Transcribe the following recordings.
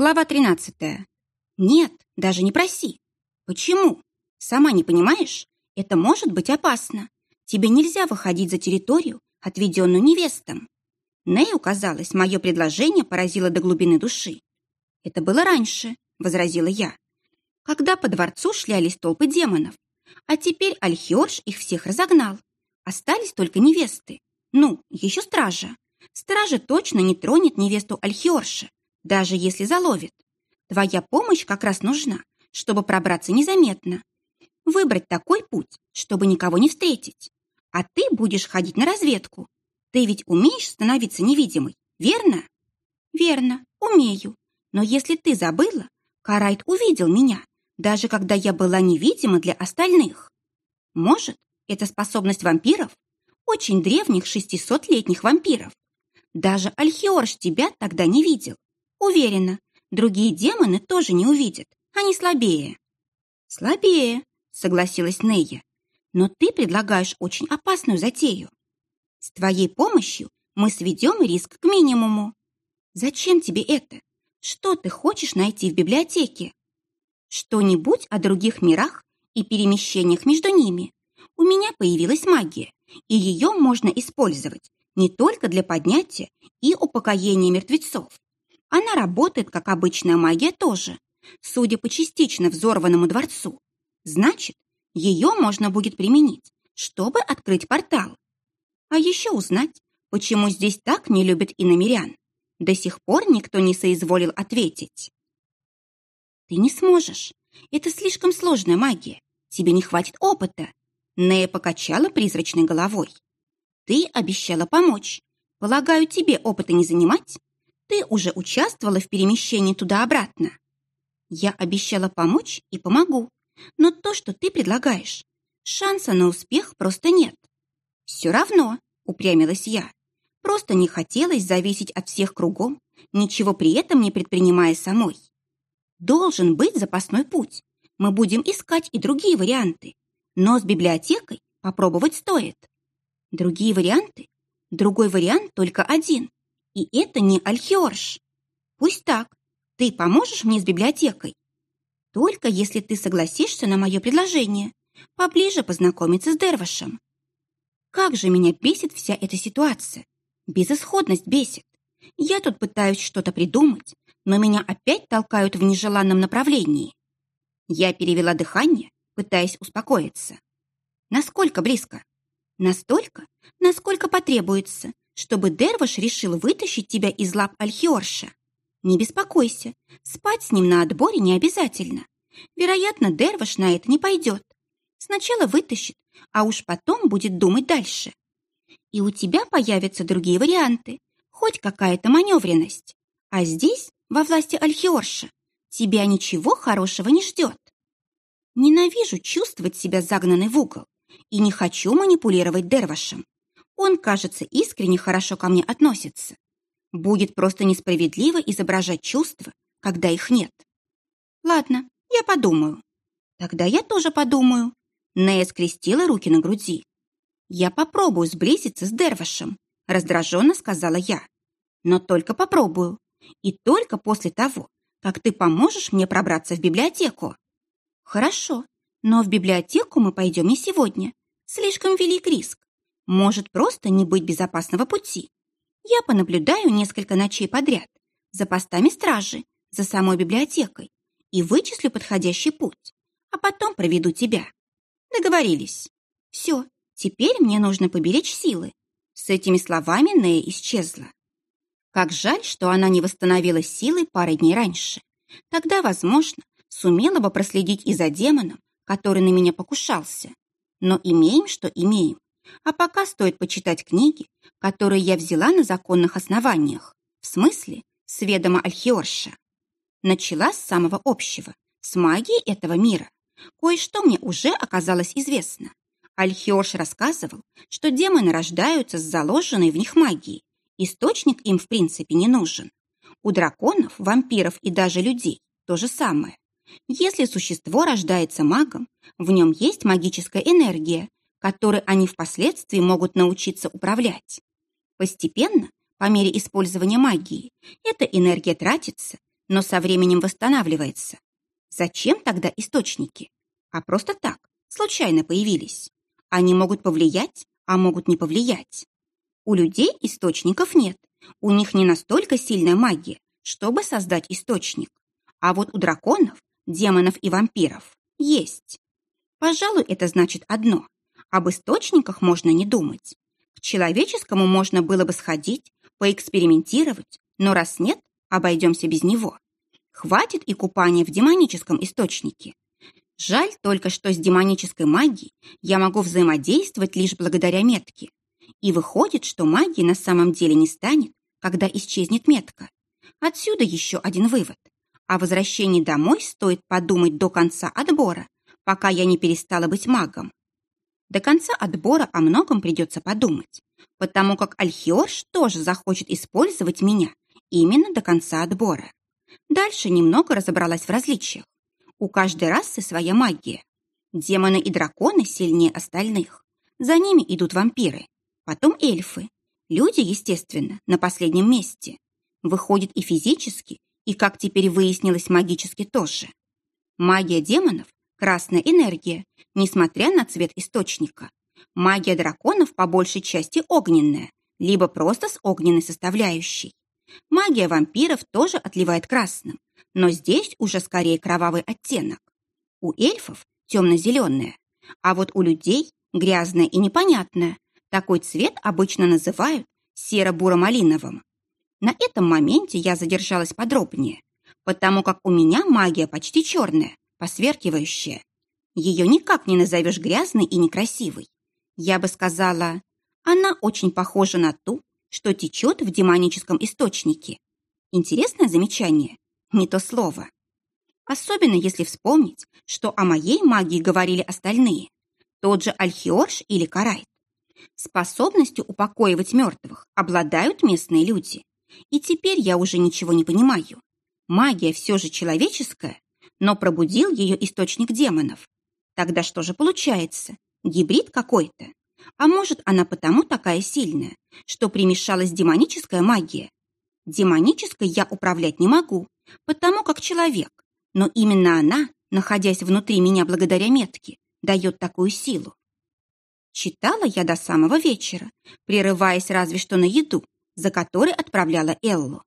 Глава 13. Нет, даже не проси. Почему? Сама не понимаешь? Это может быть опасно. Тебе нельзя выходить за территорию, отведенную невестам. Нею, казалось, мое предложение поразило до глубины души. Это было раньше, возразила я, когда по дворцу шлялись толпы демонов. А теперь Альхиорж их всех разогнал. Остались только невесты. Ну, еще стража. Стража точно не тронет невесту Альхиорша, даже если заловит. Твоя помощь как раз нужна, чтобы пробраться незаметно. Выбрать такой путь, чтобы никого не встретить. А ты будешь ходить на разведку. Ты ведь умеешь становиться невидимой, верно? Верно, умею. Но если ты забыла, Карайт увидел меня, даже когда я была невидима для остальных. Может, это способность вампиров? Очень древних шестисотлетних вампиров. Даже Альхиорж тебя тогда не видел. Уверена, другие демоны тоже не увидят. Они слабее. Слабее, согласилась Нея. Но ты предлагаешь очень опасную затею. С твоей помощью мы сведем риск к минимуму. Зачем тебе это? Что ты хочешь найти в библиотеке? Что-нибудь о других мирах и перемещениях между ними. У меня появилась магия, и ее можно использовать не только для поднятия и упокоения мертвецов. Она работает, как обычная магия тоже, судя по частично взорванному дворцу. Значит, ее можно будет применить, чтобы открыть портал. А еще узнать, почему здесь так не любят иномерян. До сих пор никто не соизволил ответить. Ты не сможешь. Это слишком сложная магия. Тебе не хватит опыта. Нея покачала призрачной головой. Ты обещала помочь. Полагаю, тебе опыта не занимать? Ты уже участвовала в перемещении туда-обратно. Я обещала помочь и помогу. Но то, что ты предлагаешь, шанса на успех просто нет. Все равно, упрямилась я. Просто не хотелось зависеть от всех кругом, ничего при этом не предпринимая самой. Должен быть запасной путь. Мы будем искать и другие варианты. Но с библиотекой попробовать стоит. Другие варианты? Другой вариант только один. И это не Альхиорш. Пусть так. Ты поможешь мне с библиотекой? Только если ты согласишься на мое предложение. Поближе познакомиться с Дервашем. Как же меня бесит вся эта ситуация. Безысходность бесит. Я тут пытаюсь что-то придумать, но меня опять толкают в нежеланном направлении. Я перевела дыхание, пытаясь успокоиться. Насколько близко? Настолько, насколько потребуется, чтобы Дерваш решил вытащить тебя из лап Альхиорша. Не беспокойся, спать с ним на отборе не обязательно. Вероятно, Дерваш на это не пойдет. Сначала вытащит, а уж потом будет думать дальше. И у тебя появятся другие варианты, хоть какая-то маневренность. А здесь, во власти Альхиорша, тебя ничего хорошего не ждет. Ненавижу чувствовать себя загнанной в угол и не хочу манипулировать Дервашем. Он, кажется, искренне хорошо ко мне относится. Будет просто несправедливо изображать чувства, когда их нет. Ладно, я подумаю. Тогда я тоже подумаю. Нея скрестила руки на груди. Я попробую сблизиться с Дервашем, раздраженно сказала я. Но только попробую. И только после того, как ты поможешь мне пробраться в библиотеку. Хорошо, но в библиотеку мы пойдем не сегодня. Слишком велик риск. Может просто не быть безопасного пути. Я понаблюдаю несколько ночей подряд за постами стражи, за самой библиотекой и вычислю подходящий путь, а потом проведу тебя. Договорились. Все, теперь мне нужно поберечь силы. С этими словами Нея исчезла. Как жаль, что она не восстановила силы пары дней раньше. Тогда, возможно, сумела бы проследить и за демоном, который на меня покушался. Но имеем, что имеем. А пока стоит почитать книги, которые я взяла на законных основаниях. В смысле, с ведома Альхиорша. Начала с самого общего, с магии этого мира. Кое-что мне уже оказалось известно. Альхиорш рассказывал, что демоны рождаются с заложенной в них магией. Источник им, в принципе, не нужен. У драконов, вампиров и даже людей то же самое. Если существо рождается магом, в нем есть магическая энергия, которой они впоследствии могут научиться управлять. Постепенно, по мере использования магии, эта энергия тратится, но со временем восстанавливается. Зачем тогда источники? А просто так, случайно появились. Они могут повлиять, а могут не повлиять. У людей источников нет. У них не настолько сильная магия, чтобы создать источник. А вот у драконов, демонов и вампиров есть. Пожалуй, это значит одно. Об источниках можно не думать. К человеческому можно было бы сходить, поэкспериментировать, но раз нет, обойдемся без него. Хватит и купания в демоническом источнике. Жаль только, что с демонической магией я могу взаимодействовать лишь благодаря метке. И выходит, что магии на самом деле не станет, когда исчезнет метка. Отсюда еще один вывод. О возвращении домой стоит подумать до конца отбора, пока я не перестала быть магом. До конца отбора о многом придется подумать, потому как Альхиорш тоже захочет использовать меня именно до конца отбора. Дальше немного разобралась в различиях. У каждой расы своя магия. Демоны и драконы сильнее остальных. За ними идут вампиры. Потом эльфы. Люди, естественно, на последнем месте. Выходит и физически, и, как теперь выяснилось, магически тоже. Магия демонов – красная энергия, несмотря на цвет источника. Магия драконов по большей части огненная, либо просто с огненной составляющей. Магия вампиров тоже отливает красным, но здесь уже скорее кровавый оттенок. У эльфов темно-зеленая, а вот у людей грязная и непонятная. Такой цвет обычно называют серо-буро-малиновым. На этом моменте я задержалась подробнее, потому как у меня магия почти черная, посверкивающая. Ее никак не назовешь грязной и некрасивой. Я бы сказала, она очень похожа на ту, что течет в демоническом источнике. Интересное замечание? Не то слово. Особенно если вспомнить, что о моей магии говорили остальные. Тот же Альхиорш или Карайт. Способностью упокоивать мертвых обладают местные люди. И теперь я уже ничего не понимаю. Магия все же человеческая, но пробудил ее источник демонов. Тогда что же получается? Гибрид какой-то? А может, она потому такая сильная, что примешалась демоническая магия? Демонической я управлять не могу, потому как человек, но именно она, находясь внутри меня благодаря метке, дает такую силу. Читала я до самого вечера, прерываясь разве что на еду, за которой отправляла Эллу.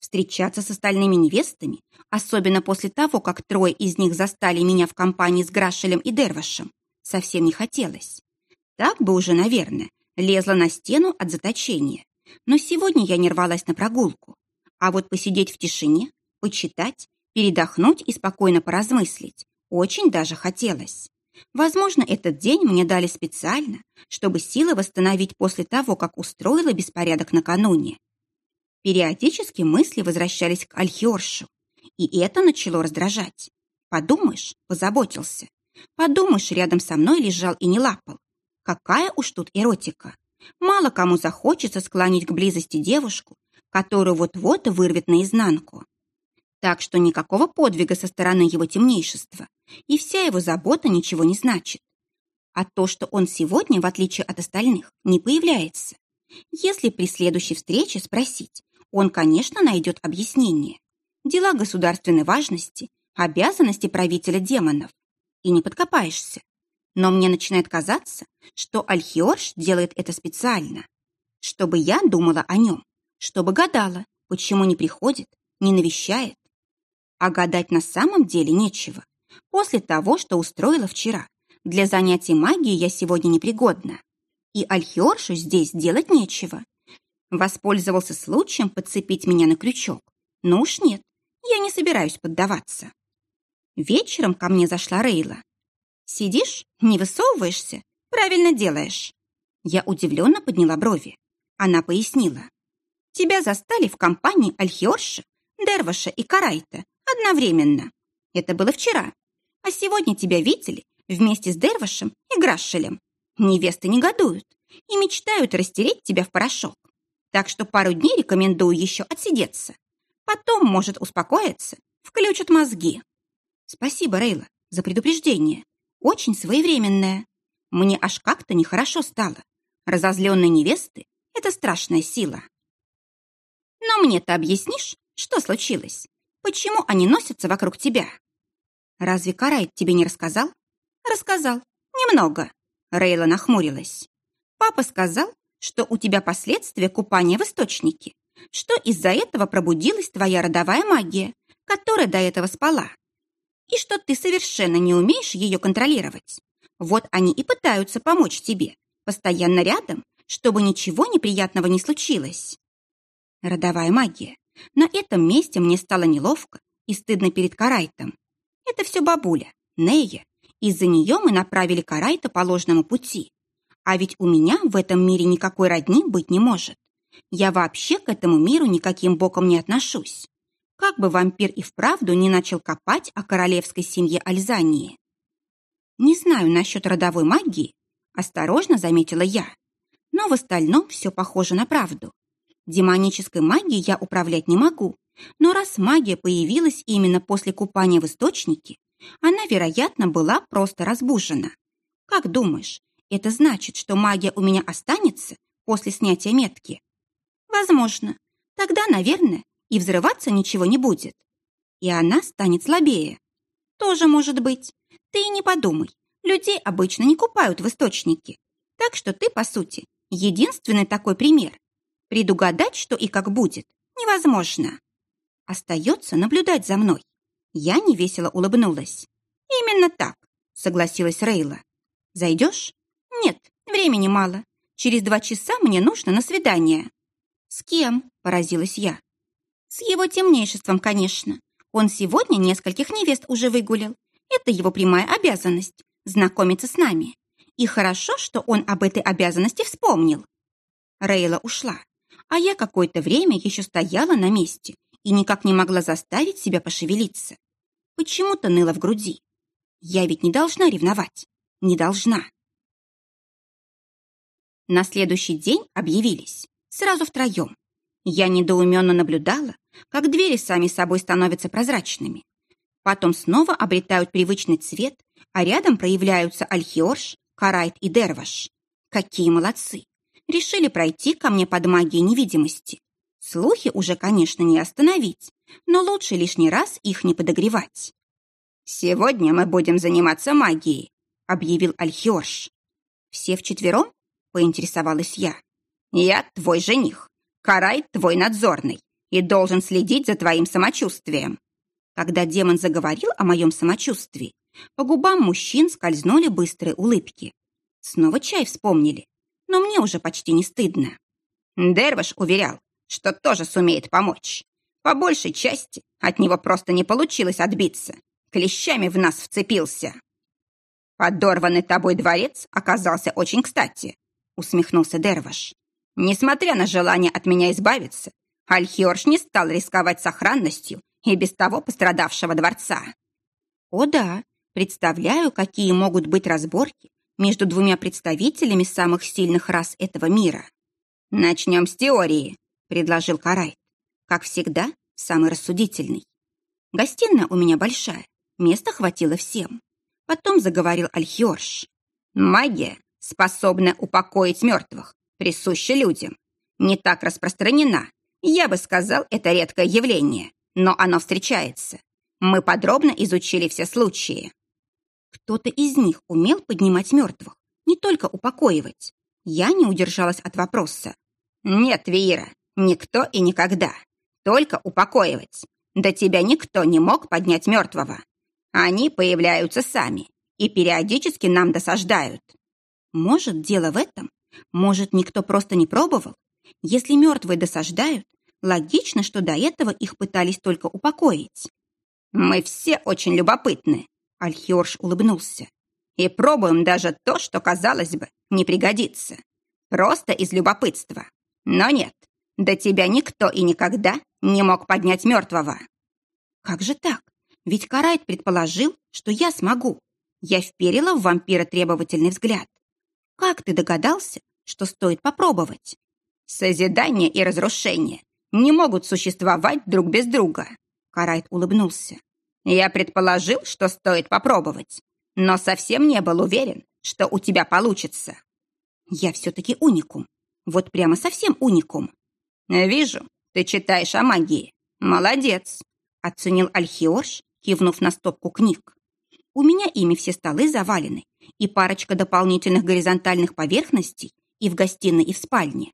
Встречаться с остальными невестами, особенно после того, как трое из них застали меня в компании с Грашелем и Дервашем, совсем не хотелось. Так бы уже, наверное, лезла на стену от заточения. Но сегодня я не рвалась на прогулку. А вот посидеть в тишине, почитать, передохнуть и спокойно поразмыслить очень даже хотелось. Возможно, этот день мне дали специально, чтобы силы восстановить после того, как устроила беспорядок накануне. Периодически мысли возвращались к Альхиоршу, и это начало раздражать. Подумаешь, позаботился. Подумаешь, рядом со мной лежал и не лапал. Какая уж тут эротика. Мало кому захочется склонить к близости девушку, которую вот-вот вырвет наизнанку. Так что никакого подвига со стороны его темнейшества, и вся его забота ничего не значит. А то, что он сегодня, в отличие от остальных, не появляется. Если при следующей встрече спросить, он, конечно, найдет объяснение. Дела государственной важности, обязанности правителя демонов. И не подкопаешься. Но мне начинает казаться, что Альхиорш делает это специально, чтобы я думала о нем, чтобы гадала, почему не приходит, не навещает. А гадать на самом деле нечего. После того, что устроила вчера, для занятий магией я сегодня непригодна. И Альхиоршу здесь делать нечего. Воспользовался случаем подцепить меня на крючок. Но уж нет, я не собираюсь поддаваться. Вечером ко мне зашла Рейла. Сидишь, не высовываешься, правильно делаешь. Я удивленно подняла брови. Она пояснила. Тебя застали в компании Альхиорша, Дерваша и Карайта одновременно. Это было вчера. А сегодня тебя видели вместе с Дервашем и Грашелем. Невесты негодуют и мечтают растереть тебя в порошок. Так что пару дней рекомендую еще отсидеться. Потом, может, успокоиться, включат мозги. Спасибо, Рейла, за предупреждение очень своевременная. Мне аж как-то нехорошо стало. Разозленные невесты — это страшная сила. Но мне-то объяснишь, что случилось? Почему они носятся вокруг тебя? Разве Карайт тебе не рассказал? Рассказал. Немного. Рейла нахмурилась. Папа сказал, что у тебя последствия купания в источнике, что из-за этого пробудилась твоя родовая магия, которая до этого спала, и что ты совершенно не умеешь ее контролировать. Вот они и пытаются помочь тебе, постоянно рядом, чтобы ничего неприятного не случилось. Родовая магия. На этом месте мне стало неловко и стыдно перед Карайтом. Это все бабуля, Нея. Из-за нее мы направили Карайта по ложному пути. А ведь у меня в этом мире никакой родни быть не может. Я вообще к этому миру никаким боком не отношусь. Как бы вампир и вправду не начал копать о королевской семье Альзании. Не знаю насчет родовой магии, осторожно заметила я. Но в остальном все похоже на правду. Демонической магией я управлять не могу, но раз магия появилась именно после купания в источнике, она, вероятно, была просто разбужена. Как думаешь, это значит, что магия у меня останется после снятия метки? Возможно. Тогда, наверное, и взрываться ничего не будет. И она станет слабее. Тоже может быть. Ты и не подумай. Людей обычно не купают в источнике. Так что ты, по сути, единственный такой пример. Предугадать, что и как будет, невозможно. Остается наблюдать за мной. Я невесело улыбнулась. Именно так, согласилась Рейла. Зайдешь? Нет, времени мало. Через два часа мне нужно на свидание. С кем? Поразилась я. С его темнейшеством, конечно. Он сегодня нескольких невест уже выгулил. Это его прямая обязанность – знакомиться с нами. И хорошо, что он об этой обязанности вспомнил. Рейла ушла, а я какое-то время еще стояла на месте и никак не могла заставить себя пошевелиться. Почему-то ныло в груди. Я ведь не должна ревновать. Не должна. На следующий день объявились. Сразу втроем. Я недоуменно наблюдала, как двери сами собой становятся прозрачными. Потом снова обретают привычный цвет, а рядом проявляются Альхиорш, Карайт и Дерваш. Какие молодцы! Решили пройти ко мне под магией невидимости. Слухи уже, конечно, не остановить, но лучше лишний раз их не подогревать. «Сегодня мы будем заниматься магией», — объявил Альхиорш. «Все вчетвером?» — поинтересовалась я. «Я твой жених, Карайт твой надзорный и должен следить за твоим самочувствием». Когда демон заговорил о моем самочувствии, по губам мужчин скользнули быстрые улыбки. Снова чай вспомнили, но мне уже почти не стыдно. Дерваш уверял, что тоже сумеет помочь. По большей части от него просто не получилось отбиться. Клещами в нас вцепился. «Подорванный тобой дворец оказался очень кстати», — усмехнулся Дерваш. «Несмотря на желание от меня избавиться, Альхиорш не стал рисковать сохранностью и без того пострадавшего дворца». «О да, представляю, какие могут быть разборки между двумя представителями самых сильных рас этого мира. «Начнем с теории», — предложил Карайт. Как всегда, самый рассудительный. Гостиная у меня большая, места хватило всем. Потом заговорил Альхиорш. «Магия, способная упокоить мертвых, присуща людям. Не так распространена. Я бы сказал, это редкое явление, но оно встречается. Мы подробно изучили все случаи. Кто-то из них умел поднимать мертвых, не только упокоивать. Я не удержалась от вопроса. «Нет, Вира, никто и никогда. Только упокоивать. До тебя никто не мог поднять мертвого. Они появляются сами и периодически нам досаждают. Может, дело в этом? Может, никто просто не пробовал? Если мертвые досаждают, логично, что до этого их пытались только упокоить. Мы все очень любопытны, Альхиорш улыбнулся. «И пробуем даже то, что, казалось бы, не пригодится. Просто из любопытства. Но нет, до тебя никто и никогда не мог поднять мертвого». «Как же так? Ведь Карайт предположил, что я смогу». Я вперила в вампира требовательный взгляд. «Как ты догадался, что стоит попробовать?» «Созидание и разрушение не могут существовать друг без друга», Карайт улыбнулся. Я предположил, что стоит попробовать, но совсем не был уверен, что у тебя получится. Я все-таки уникум. Вот прямо совсем уникум. Вижу, ты читаешь о магии. Молодец. оценил Альхиорш, кивнув на стопку книг. У меня ими все столы завалены, и парочка дополнительных горизонтальных поверхностей и в гостиной, и в спальне.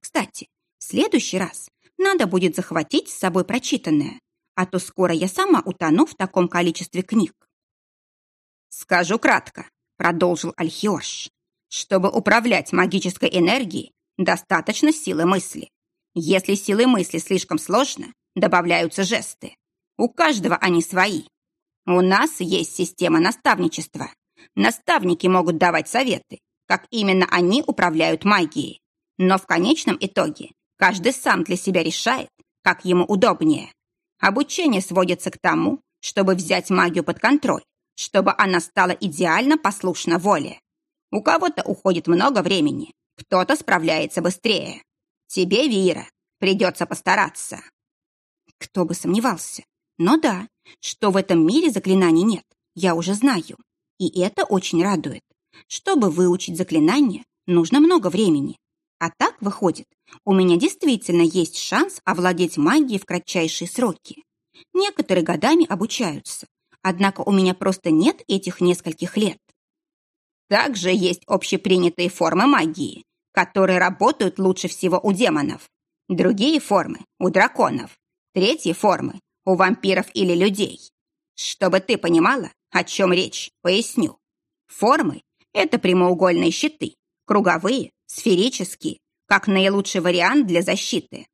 Кстати, в следующий раз надо будет захватить с собой прочитанное, а то скоро я сама утону в таком количестве книг. «Скажу кратко», — продолжил Альхиорш. «Чтобы управлять магической энергией, достаточно силы мысли. Если силы мысли слишком сложно, добавляются жесты. У каждого они свои. У нас есть система наставничества. Наставники могут давать советы, как именно они управляют магией. Но в конечном итоге каждый сам для себя решает, как ему удобнее. Обучение сводится к тому, чтобы взять магию под контроль, чтобы она стала идеально послушна воле. У кого-то уходит много времени, кто-то справляется быстрее. Тебе, Вира, придется постараться. Кто бы сомневался. Но да, что в этом мире заклинаний нет, я уже знаю. И это очень радует. Чтобы выучить заклинание, нужно много времени. А так, выходит, у меня действительно есть шанс овладеть магией в кратчайшие сроки. Некоторые годами обучаются, однако у меня просто нет этих нескольких лет. Также есть общепринятые формы магии, которые работают лучше всего у демонов. Другие формы – у драконов. Третьи формы – у вампиров или людей. Чтобы ты понимала, о чем речь, поясню. Формы – это прямоугольные щиты, круговые, сферические, как наилучший вариант для защиты.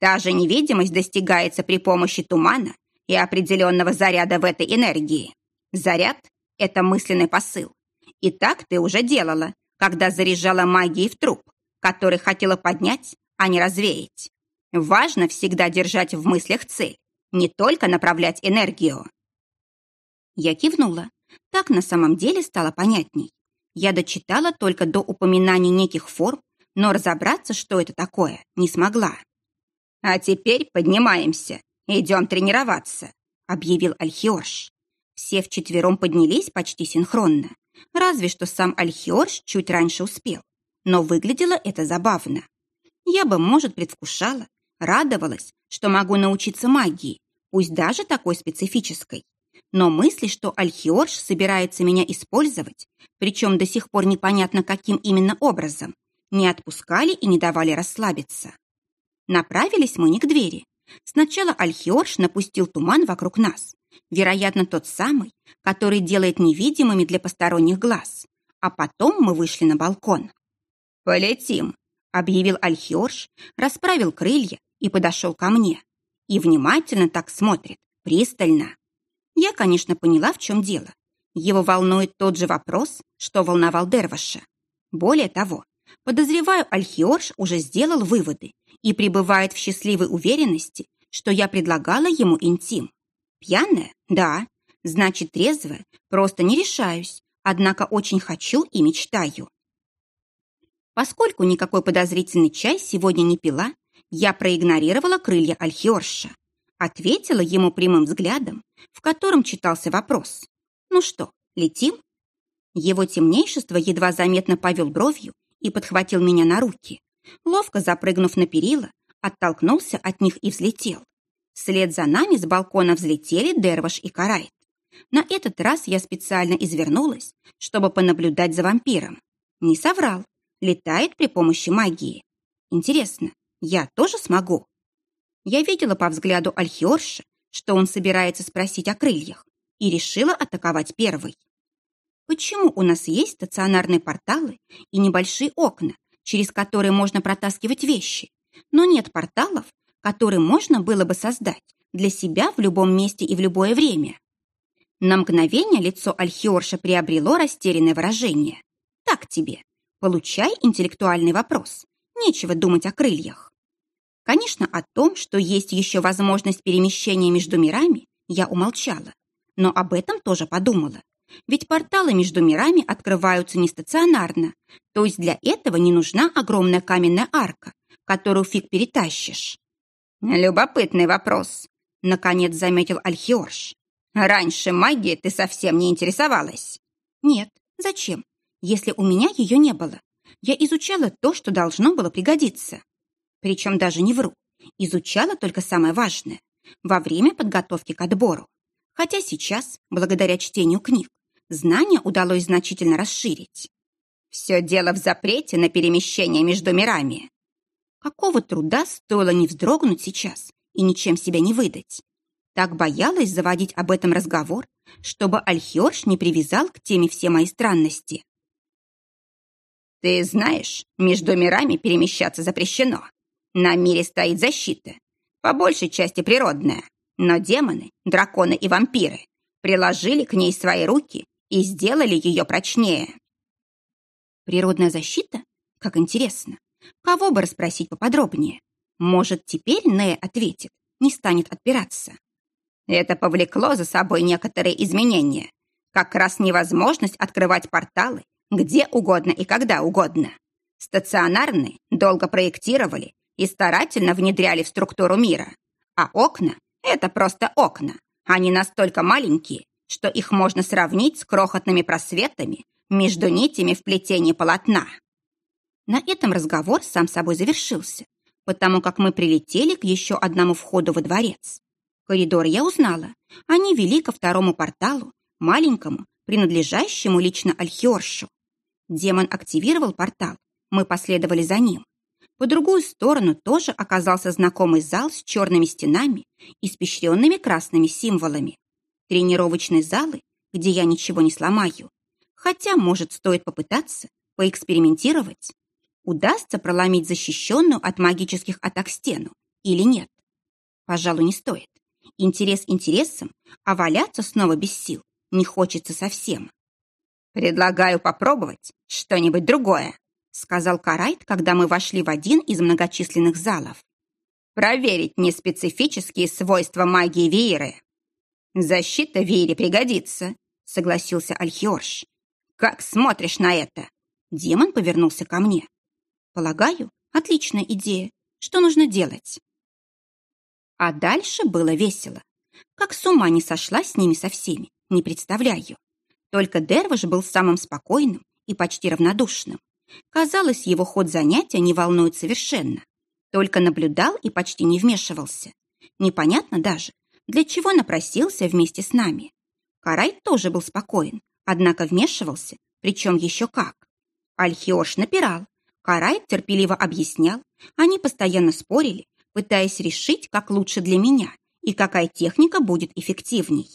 Та же невидимость достигается при помощи тумана и определенного заряда в этой энергии. Заряд – это мысленный посыл. И так ты уже делала, когда заряжала магией в труп, который хотела поднять, а не развеять. Важно всегда держать в мыслях цель, не только направлять энергию. Я кивнула. Так на самом деле стало понятней. Я дочитала только до упоминаний неких форм, но разобраться, что это такое, не смогла. «А теперь поднимаемся, идем тренироваться», — объявил Альхиорш. Все вчетвером поднялись почти синхронно. Разве что сам Альхиорш чуть раньше успел. Но выглядело это забавно. Я бы, может, предвкушала, радовалась, что могу научиться магии, пусть даже такой специфической. Но мысли, что Альхиорш собирается меня использовать, причем до сих пор непонятно, каким именно образом, не отпускали и не давали расслабиться. Направились мы не к двери. Сначала Альхиорш напустил туман вокруг нас, вероятно, тот самый, который делает невидимыми для посторонних глаз. А потом мы вышли на балкон. «Полетим», — объявил Альхиорш, расправил крылья и подошел ко мне. И внимательно так смотрит, пристально. Я, конечно, поняла, в чем дело. Его волнует тот же вопрос, что волновал Дерваша. Более того, подозреваю, Альхиорш уже сделал выводы и пребывает в счастливой уверенности, что я предлагала ему интим. Пьяная? Да. Значит, трезвая? Просто не решаюсь, однако очень хочу и мечтаю. Поскольку никакой подозрительный чай сегодня не пила, я проигнорировала крылья Альхиорша. Ответила ему прямым взглядом, в котором читался вопрос. «Ну что, летим?» Его темнейшество едва заметно повел бровью и подхватил меня на руки. Ловко запрыгнув на перила, оттолкнулся от них и взлетел. Вслед за нами с балкона взлетели Дерваш и Карайт. На этот раз я специально извернулась, чтобы понаблюдать за вампиром. Не соврал. Летает при помощи магии. Интересно, я тоже смогу? Я видела по взгляду Альхиорша, что он собирается спросить о крыльях, и решила атаковать первой. Почему у нас есть стационарные порталы и небольшие окна, через которые можно протаскивать вещи, но нет порталов, которые можно было бы создать для себя в любом месте и в любое время? На мгновение лицо Альхиорша приобрело растерянное выражение. Так тебе. Получай интеллектуальный вопрос. Нечего думать о крыльях. Конечно, о том, что есть еще возможность перемещения между мирами, я умолчала. Но об этом тоже подумала. Ведь порталы между мирами открываются не стационарно, то есть для этого не нужна огромная каменная арка, которую фиг перетащишь. «Любопытный вопрос», — наконец заметил Альхиорш. «Раньше магией ты совсем не интересовалась». «Нет, зачем, если у меня ее не было? Я изучала то, что должно было пригодиться. Причем даже не вру. Изучала только самое важное. во время подготовки к отбору. Хотя сейчас, благодаря чтению книг, знания удалось значительно расширить. Все дело в запрете на перемещение между мирами. Какого труда стоило не вздрогнуть сейчас и ничем себя не выдать. Так боялась заводить об этом разговор, чтобы Альхиорш не привязал к теме все мои странности. «Ты знаешь, между мирами перемещаться запрещено. На мире стоит защита, по большей части природная, но демоны, драконы и вампиры приложили к ней свои руки и сделали ее прочнее. Природная защита? Как интересно. Кого бы расспросить поподробнее? Может, теперь Нея ответит, не станет отпираться. Это повлекло за собой некоторые изменения. Как раз невозможность открывать порталы где угодно и когда угодно. Стационарные долго проектировали и старательно внедряли в структуру мира. А окна — это просто окна. Они настолько маленькие, что их можно сравнить с крохотными просветами между нитями в плетении полотна. На этом разговор сам собой завершился, потому как мы прилетели к еще одному входу во дворец. Коридор я узнала. Они вели ко второму порталу, маленькому, принадлежащему лично Альхиоршу. Демон активировал портал, мы последовали за ним. По другую сторону тоже оказался знакомый зал с черными стенами, испещренными красными символами. Тренировочные залы, где я ничего не сломаю. Хотя, может, стоит попытаться, поэкспериментировать. Удастся проломить защищенную от магических атак стену или нет? Пожалуй, не стоит. Интерес интересом, а валяться снова без сил не хочется совсем. Предлагаю попробовать что-нибудь другое, сказал Карайт, когда мы вошли в один из многочисленных залов. Проверить неспецифические свойства магии вееры. Защита веере пригодится, согласился Альхиорш. Как смотришь на это? Демон повернулся ко мне. Полагаю, отличная идея. Что нужно делать? А дальше было весело. Как с ума не сошла с ними со всеми, не представляю. Только Дервиш был самым спокойным и почти равнодушным. Казалось, его ход занятия не волнует совершенно. Только наблюдал и почти не вмешивался. Непонятно даже, для чего напросился вместе с нами. Карайт тоже был спокоен, однако вмешивался, причем еще как. Альхиош напирал, Карайт терпеливо объяснял, они постоянно спорили, пытаясь решить, как лучше для меня и какая техника будет эффективней.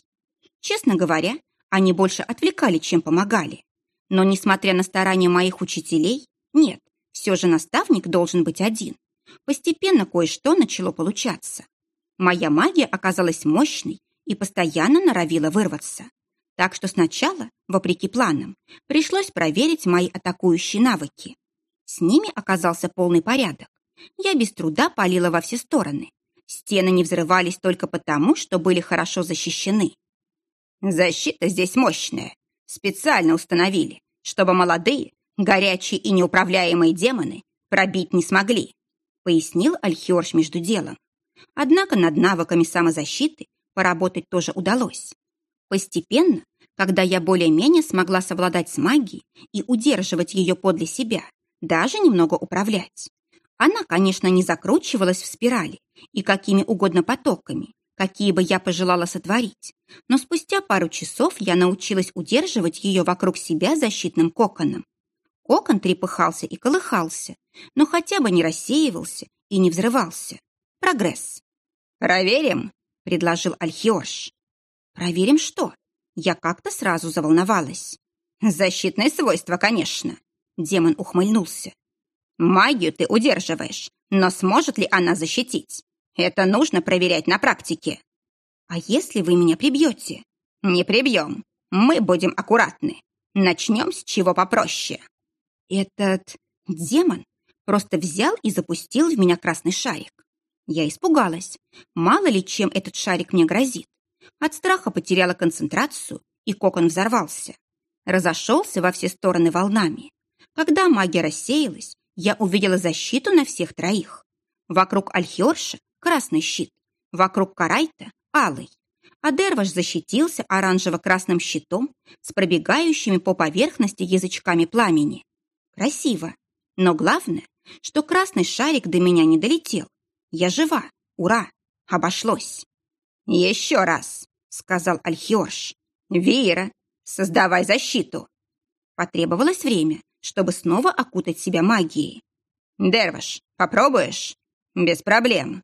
Честно говоря, они больше отвлекали, чем помогали. Но, несмотря на старания моих учителей, нет, все же наставник должен быть один. Постепенно кое-что начало получаться. Моя магия оказалась мощной и постоянно норовила вырваться. Так что сначала, вопреки планам, пришлось проверить мои атакующие навыки. С ними оказался полный порядок. Я без труда палила во все стороны. Стены не взрывались только потому, что были хорошо защищены. Защита здесь мощная, Специально установили, чтобы молодые, горячие и неуправляемые демоны пробить не смогли, пояснил Альхиорш между делом. Однако над навыками самозащиты поработать тоже удалось. Постепенно, когда я более-менее смогла совладать с магией и удерживать ее подле себя, даже немного управлять. Она, конечно, не закручивалась в спирали и какими угодно потоками, какие бы я пожелала сотворить, но спустя пару часов я научилась удерживать ее вокруг себя защитным коконом. Кокон трепыхался и колыхался, но хотя бы не рассеивался и не взрывался. Прогресс. «Проверим», — предложил Альхиорш. «Проверим что?» Я как-то сразу заволновалась. «Защитные свойства, конечно», — демон ухмыльнулся. «Магию ты удерживаешь, но сможет ли она защитить? Это нужно проверять на практике. А если вы меня прибьете? Не прибьем. Мы будем аккуратны. Начнем с чего попроще. Этот демон просто взял и запустил в меня красный шарик. Я испугалась. Мало ли чем этот шарик мне грозит. От страха потеряла концентрацию, и кокон взорвался. Разошелся во все стороны волнами. Когда магия рассеялась, я увидела защиту на всех троих. Вокруг Альхиорша красный щит, вокруг Карайта — алый. А Дерваш защитился оранжево-красным щитом с пробегающими по поверхности язычками пламени. Красиво. Но главное, что красный шарик до меня не долетел. Я жива. Ура! Обошлось. «Еще раз», — сказал Альхиорш. «Веера, создавай защиту». Потребовалось время, чтобы снова окутать себя магией. «Дерваш, попробуешь?» «Без проблем».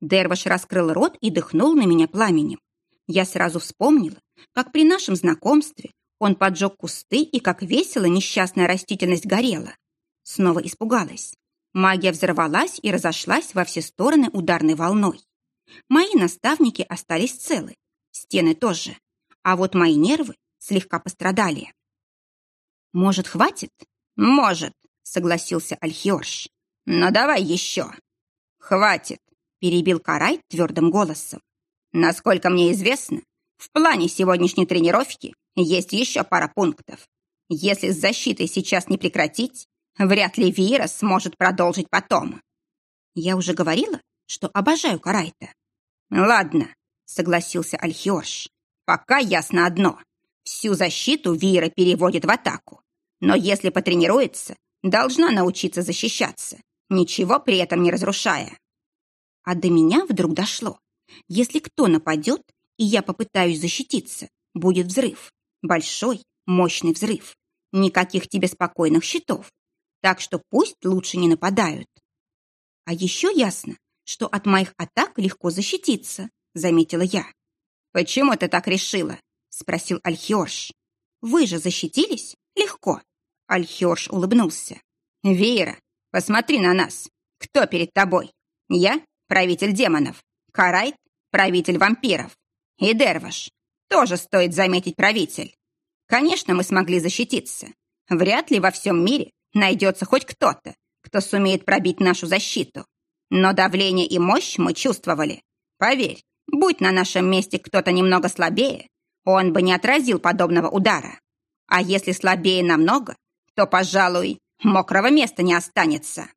Дерваш раскрыл рот и дыхнул на меня пламенем. Я сразу вспомнила, как при нашем знакомстве он поджег кусты и как весело несчастная растительность горела. Снова испугалась. Магия взорвалась и разошлась во все стороны ударной волной. Мои наставники остались целы, стены тоже. А вот мои нервы слегка пострадали. «Может, хватит?» «Может», — согласился Альхиорш. «Но давай еще». «Хватит», — перебил Карай твердым голосом. «Насколько мне известно, в плане сегодняшней тренировки есть еще пара пунктов. Если с защитой сейчас не прекратить, вряд ли Вира сможет продолжить потом». Я уже говорила, что обожаю Карайта. «Ладно», — согласился Альхиорш. «Пока ясно одно. Всю защиту Вира переводит в атаку. Но если потренируется, должна научиться защищаться, ничего при этом не разрушая. А до меня вдруг дошло. Если кто нападет, и я попытаюсь защититься, будет взрыв. Большой, мощный взрыв. Никаких тебе спокойных щитов. Так что пусть лучше не нападают. А еще ясно, что от моих атак легко защититься, заметила я. «Почему ты так решила?» — спросил Альхиорш. «Вы же защитились? Легко. Альхиорш улыбнулся. «Вера, посмотри на нас. Кто перед тобой? Я — правитель демонов. Карайт — правитель вампиров. И Дерваш. Тоже стоит заметить правитель. Конечно, мы смогли защититься. Вряд ли во всем мире найдется хоть кто-то, кто сумеет пробить нашу защиту. Но давление и мощь мы чувствовали. Поверь, будь на нашем месте кто-то немного слабее, он бы не отразил подобного удара. А если слабее намного, то, пожалуй, мокрого места не останется.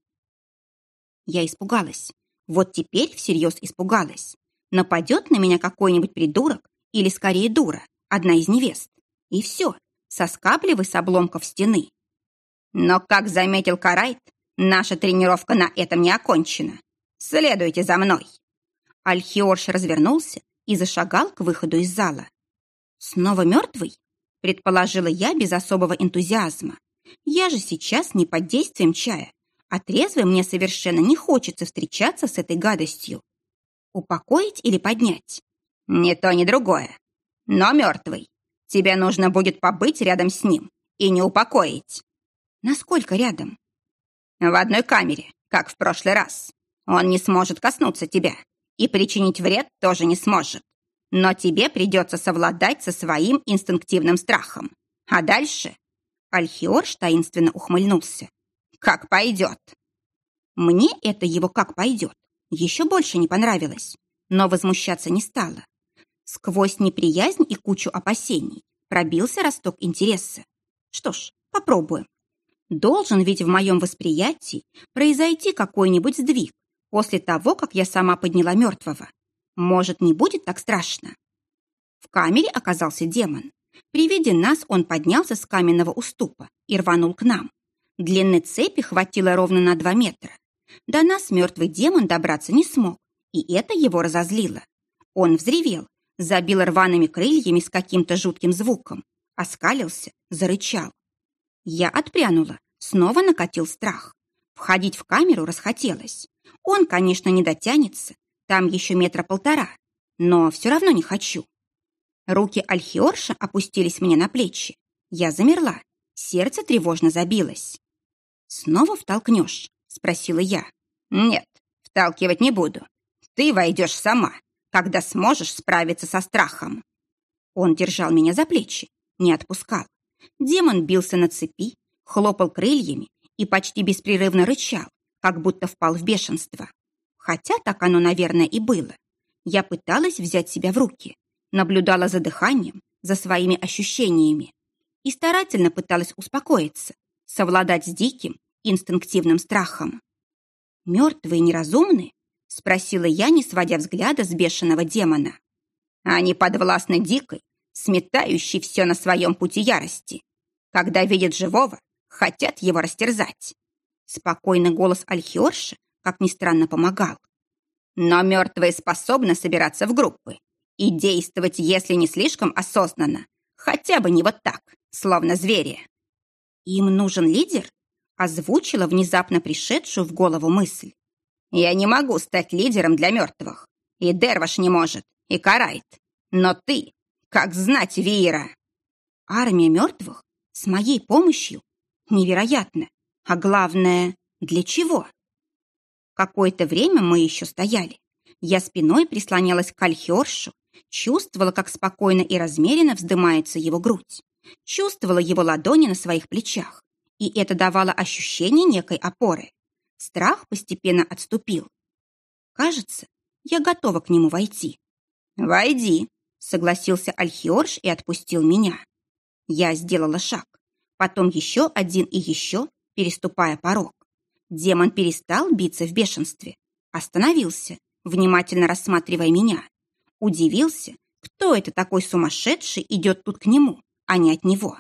Я испугалась. Вот теперь всерьез испугалась. Нападет на меня какой-нибудь придурок или, скорее, дура, одна из невест. И все, соскабливай с обломков стены. Но, как заметил Карайт, наша тренировка на этом не окончена. Следуйте за мной. Альхиорш развернулся и зашагал к выходу из зала. «Снова мертвый?» — предположила я без особого энтузиазма. Я же сейчас не под действием чая, а трезвой мне совершенно не хочется встречаться с этой гадостью. Упокоить или поднять? Ни то, ни другое. Но мертвый. Тебе нужно будет побыть рядом с ним и не упокоить. Насколько рядом? В одной камере, как в прошлый раз. Он не сможет коснуться тебя и причинить вред тоже не сможет. Но тебе придется совладать со своим инстинктивным страхом. А дальше Альхиорш таинственно ухмыльнулся. «Как пойдет!» Мне это его «как пойдет» еще больше не понравилось, но возмущаться не стало. Сквозь неприязнь и кучу опасений пробился росток интереса. Что ж, попробуем. Должен ведь в моем восприятии произойти какой-нибудь сдвиг после того, как я сама подняла мертвого. Может, не будет так страшно? В камере оказался демон. При виде нас он поднялся с каменного уступа и рванул к нам. Длины цепи хватило ровно на два метра. До нас мертвый демон добраться не смог, и это его разозлило. Он взревел, забил рваными крыльями с каким-то жутким звуком, оскалился, зарычал. Я отпрянула, снова накатил страх. Входить в камеру расхотелось. Он, конечно, не дотянется, там еще метра полтора, но все равно не хочу. Руки Альхиорша опустились мне на плечи. Я замерла. Сердце тревожно забилось. «Снова втолкнешь?» — спросила я. «Нет, вталкивать не буду. Ты войдешь сама, когда сможешь справиться со страхом». Он держал меня за плечи, не отпускал. Демон бился на цепи, хлопал крыльями и почти беспрерывно рычал, как будто впал в бешенство. Хотя так оно, наверное, и было. Я пыталась взять себя в руки, наблюдала за дыханием, за своими ощущениями и старательно пыталась успокоиться, совладать с диким, инстинктивным страхом. «Мертвые неразумны?» — спросила я, не сводя взгляда с бешеного демона. «Они подвластны дикой, сметающей все на своем пути ярости. Когда видят живого, хотят его растерзать». Спокойный голос Альхиорши, как ни странно, помогал. Но мертвые способны собираться в группы И действовать, если не слишком осознанно, хотя бы не вот так, словно звери. Им нужен лидер? Озвучила внезапно пришедшую в голову мысль. Я не могу стать лидером для мертвых. И Дерваш не может, и Карайт. Но ты, как знать Виера. Армия мертвых? С моей помощью? Невероятно. А главное, для чего? Какое-то время мы еще стояли. Я спиной прислонялась к Альхиоршу, чувствовала, как спокойно и размеренно вздымается его грудь, чувствовала его ладони на своих плечах, и это давало ощущение некой опоры. Страх постепенно отступил. Кажется, я готова к нему войти. «Войди», — согласился Альхиорш и отпустил меня. Я сделала шаг, потом еще один и еще, переступая порог. Демон перестал биться в бешенстве, остановился, внимательно рассматривая меня. Удивился, кто это такой сумасшедший идет тут к нему, а не от него.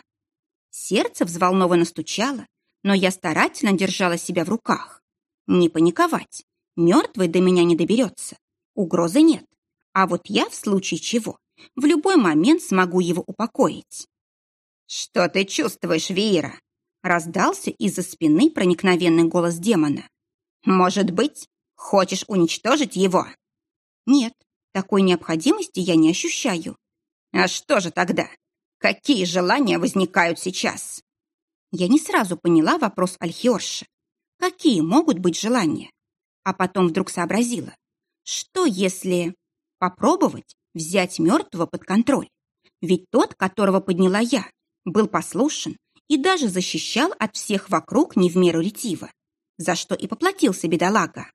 Сердце взволнованно стучало, но я старательно держала себя в руках. Не паниковать. Мертвый до меня не доберется. Угрозы нет. А вот я, в случае чего, в любой момент смогу его упокоить. «Что ты чувствуешь, Виера?» Раздался из-за спины проникновенный голос демона. «Может быть, хочешь уничтожить его?» «Нет, такой необходимости я не ощущаю». «А что же тогда? Какие желания возникают сейчас?» Я не сразу поняла вопрос Альхиорши. Какие могут быть желания? А потом вдруг сообразила. Что если попробовать взять мертвого под контроль? Ведь тот, которого подняла я, был послушен и даже защищал от всех вокруг не в меру ретиво, за что и поплатился бедолага.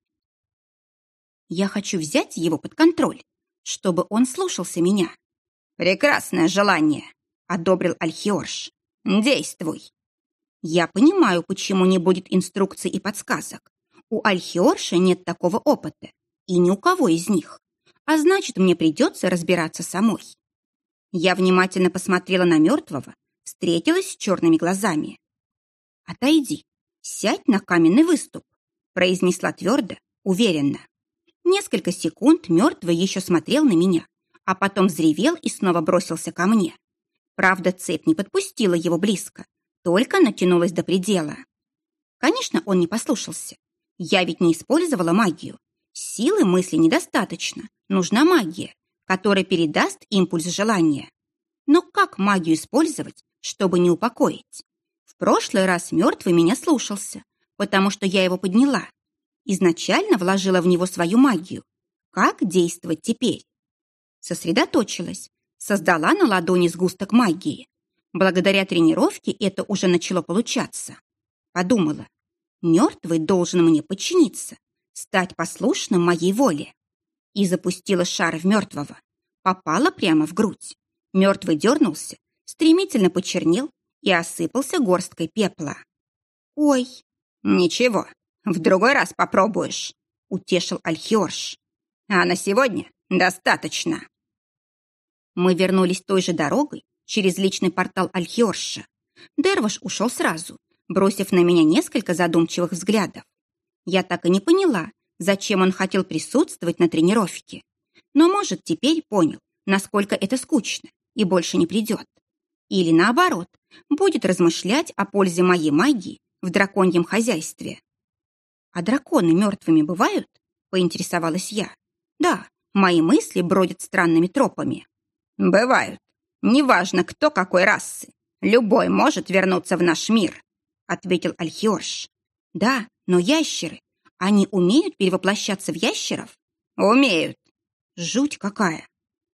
Я хочу взять его под контроль, чтобы он слушался меня. «Прекрасное желание!» — одобрил Альхиорш. «Действуй!» Я понимаю, почему не будет инструкций и подсказок. У Альхиорша нет такого опыта, и ни у кого из них. А значит, мне придется разбираться самой. Я внимательно посмотрела на мертвого, встретилась с черными глазами. «Отойди, сядь на каменный выступ», произнесла твердо, уверенно. Несколько секунд мертвый еще смотрел на меня, а потом взревел и снова бросился ко мне. Правда, цепь не подпустила его близко, только натянулась до предела. Конечно, он не послушался. Я ведь не использовала магию. Силы мысли недостаточно. Нужна магия, которая передаст импульс желания. Но как магию использовать, чтобы не упокоить? В прошлый раз мертвый меня слушался, потому что я его подняла. Изначально вложила в него свою магию. Как действовать теперь? Сосредоточилась, создала на ладони сгусток магии. Благодаря тренировке это уже начало получаться. Подумала, мертвый должен мне подчиниться, стать послушным моей воле. И запустила шар в мертвого. Попала прямо в грудь. Мертвый дернулся, стремительно почернел и осыпался горсткой пепла. «Ой!» «Ничего, в другой раз попробуешь», — утешил Альхиорш. «А на сегодня достаточно». Мы вернулись той же дорогой, через личный портал Альхиорша. Дерваш ушел сразу, бросив на меня несколько задумчивых взглядов. Я так и не поняла, зачем он хотел присутствовать на тренировке. Но, может, теперь понял, насколько это скучно и больше не придет. Или, наоборот, будет размышлять о пользе моей магии в драконьем хозяйстве. «А драконы мертвыми бывают?» — поинтересовалась я. «Да, мои мысли бродят странными тропами». «Бывают. «Неважно, кто какой расы. Любой может вернуться в наш мир», — ответил Альхиорш. «Да, но ящеры, они умеют перевоплощаться в ящеров?» «Умеют». «Жуть какая!»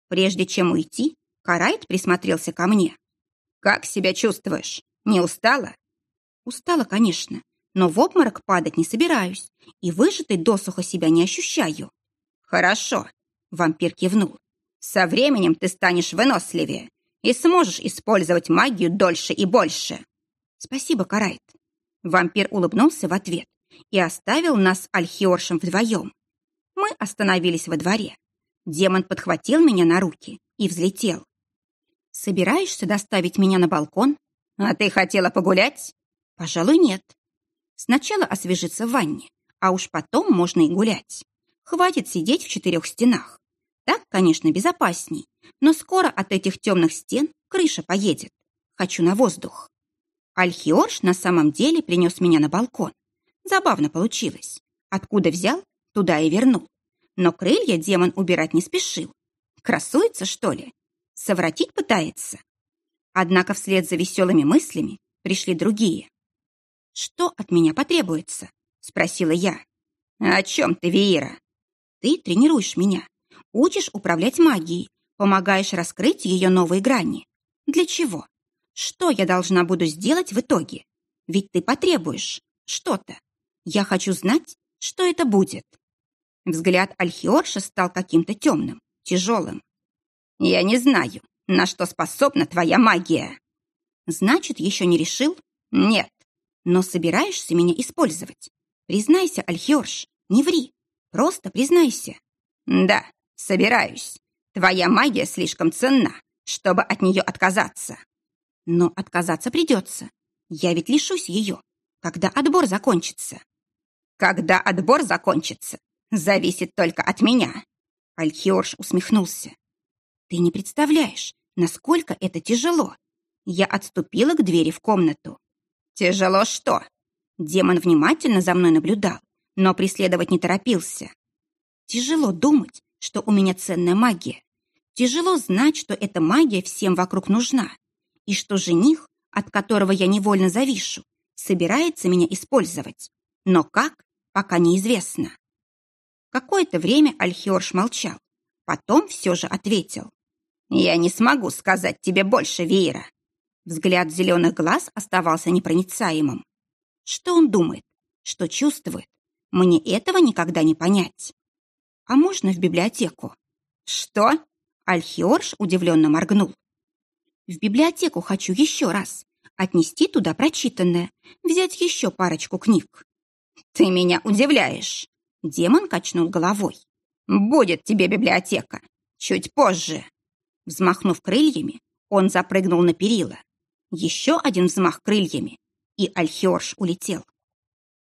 Прежде чем уйти, Карайт присмотрелся ко мне. «Как себя чувствуешь? Не устала?» «Устала, конечно, но в обморок падать не собираюсь и выжатой досуха себя не ощущаю». «Хорошо», — вампир кивнул. Со временем ты станешь выносливее и сможешь использовать магию дольше и больше. Спасибо, Карайт. Вампир улыбнулся в ответ и оставил нас с Альхиоршем вдвоем. Мы остановились во дворе. Демон подхватил меня на руки и взлетел. «Собираешься доставить меня на балкон?» «А ты хотела погулять?» «Пожалуй, нет. Сначала освежиться в ванне, а уж потом можно и гулять. Хватит сидеть в четырех стенах. Так, конечно, безопасней, но скоро от этих темных стен крыша поедет. Хочу на воздух. Альхиорш на самом деле принес меня на балкон. Забавно получилось. Откуда взял, туда и вернул. Но крылья демон убирать не спешил. Красуется, что ли? Совратить пытается? Однако вслед за веселыми мыслями пришли другие. «Что от меня потребуется?» — спросила я. «О чем ты, Веера?» «Ты тренируешь меня, учишь управлять магией, помогаешь раскрыть ее новые грани. Для чего? Что я должна буду сделать в итоге? Ведь ты потребуешь что-то. Я хочу знать, что это будет». Взгляд Альхиорша стал каким-то темным, тяжелым. «Я не знаю, на что способна твоя магия». «Значит, еще не решил?» «Нет». «Но собираешься меня использовать? Признайся, Альхиорш, не ври. Просто признайся». «Да, собираюсь. Твоя магия слишком ценна, чтобы от нее отказаться». «Но отказаться придется. Я ведь лишусь ее, когда отбор закончится». «Когда отбор закончится, зависит только от меня». Альхиорш усмехнулся. «Ты не представляешь, насколько это тяжело». Я отступила к двери в комнату. «Тяжело что?» Демон внимательно за мной наблюдал, но преследовать не торопился. «Тяжело думать, что у меня ценная магия. Тяжело знать, что эта магия всем вокруг нужна, и что жених, от которого я невольно завишу, собирается меня использовать. Но как, пока неизвестно». Какое-то время Альхиорш молчал, потом все же ответил. «Я не смогу сказать тебе больше, Веера». Взгляд зеленых глаз оставался непроницаемым. Что он думает? Что чувствует? Мне этого никогда не понять. А можно в библиотеку? Что? Альхиорш удивленно моргнул. В библиотеку хочу еще раз. Отнести туда прочитанное. Взять еще парочку книг. Ты меня удивляешь. Демон качнул головой. Будет тебе библиотека. Чуть позже. Взмахнув крыльями, он запрыгнул на перила. Еще один взмах крыльями, и Альхиорш улетел.